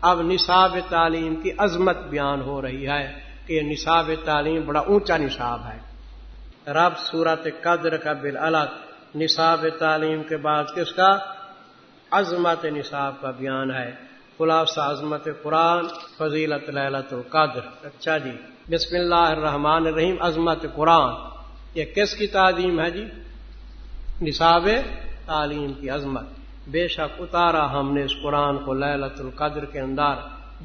اب نصاب تعلیم کی عظمت بیان ہو رہی ہے کہ یہ نصاب تعلیم بڑا اونچا نصاب ہے۔ رب صورت قدر کا بل الگ نصاب تعلیم کے بعد کس کا؟ عظمت نصاب کا بیان ہے۔ خلاصہ عظمت قرآن، فضیلت للت القدر۔ اچھا جی بسم اللہ الرحمن الرحیم، عظمت قرآن۔ یہ کس کی تعلیم ہے جی؟ نصاب تعلیم کی عظمت۔ بے شک اتارا ہم نے اس قرآن کو للت القدر کے اندر۔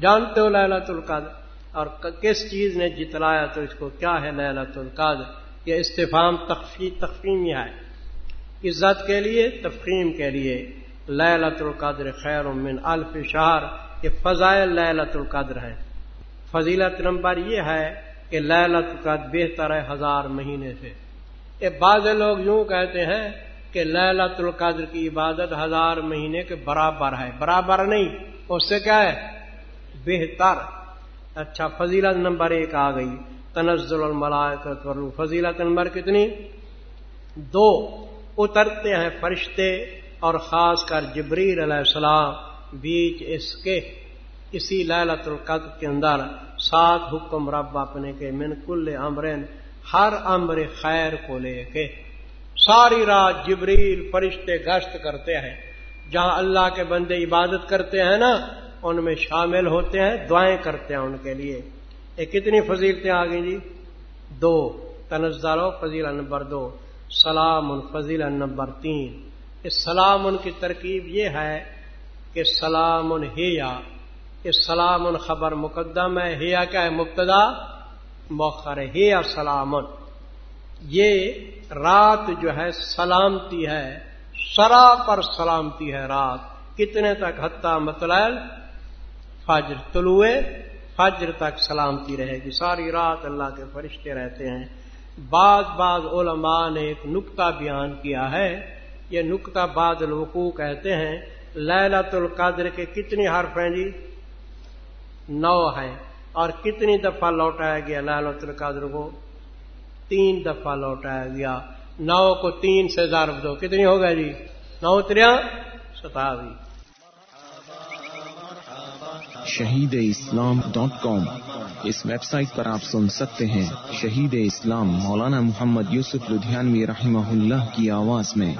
جانتے ہو للت القدر؟ اور کس چیز نے جتلایا تو اس کو کیا ہے للت القدر؟ یہ استفام تخفی تخفیمی ہے۔ عزت کے لیے، تفخیم کے لیے۔ للت القدر خیر من الف شہر۔ یہ فضائل للت القدر ہیں۔ فضیلت نمبر یہ ہے کہ للت القدر بہتر ہے ہزار مہینے سے۔ یہ بعض لوگ یوں کہتے ہیں کہ للت القدر کی عبادت ہزار مہینے کے برابر ہے۔ برابر نہیں، اس سے کیا ہے؟ بہتر۔ اچھا فضیلت نمبر ایک آ گئی۔ تنزل الملائکت ورلو فضیلت نمبر کتنی؟ دو۔ اترتے ہیں فرشتے اور خاص کر جبریل علیہ السلام بیچ اس کے، اسی للت القدر کے اندر سات حکم رب اپنے کے، من کل امرن ہر امر خیر کو لے کے۔ ساری رات جبریل فرشتے گشت کرتے ہیں۔ جہاں اللہ کے بندے عبادت کرتے ہیں نا، ان میں شامل ہوتے ہیں، دعائیں کرتے ہیں ان کے لیے۔ یہ کتنی فضیلتیں آ گئی جی؟ دو۔ تنزالو فضیلہ نمبر دو۔ سلام، فضیلہ نمبر تین۔ اس سلام ان کی ترکیب یہ ہے کہ سلام ہیا۔ اس سلام خبر مقدم ہے۔ ہیا کیا ہے؟ مبتدا۔ موخر ہیا سلام۔ یہ رات جو ہے سلامتی ہے، سرا پر سلامتی ہے رات۔ کتنے تک؟ حتہ مطلب فجر طلوع، فجر تک سلامتی رہے گی۔ ساری رات اللہ کے فرشتے رہتے ہیں۔ بعض بعض علماء نے ایک نقطہ بیان کیا ہے۔ یہ نقطہ بعض الوقوع کہتے ہیں۔ للت القدر کے کتنی حرف ہیں جی؟ نو ہیں۔ اور کتنی دفعہ لوٹایا گیا للت القدر کو؟ تین دفعہ لوٹایا گیا۔ نو کو تین سے ضرب دو کتنی ہو گئے جی؟ نو تریا ستاوی۔ Shaheed Islam dot com. اس ویب سائٹ پر آپ سن سکتے ہیں شہید اسلام مولانا محمد یوسف لدھیانوی رحمہ اللہ کی آواز میں۔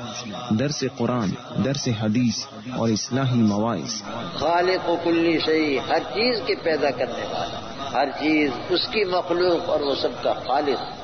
درس قرآن درس حدیث اور اصلاحی مواعث۔ خالق و کلی صحیح ہر چیز کے پیدا کرنے والا ہر چیز اس کی مخلوق اور وہ سب کا خالق۔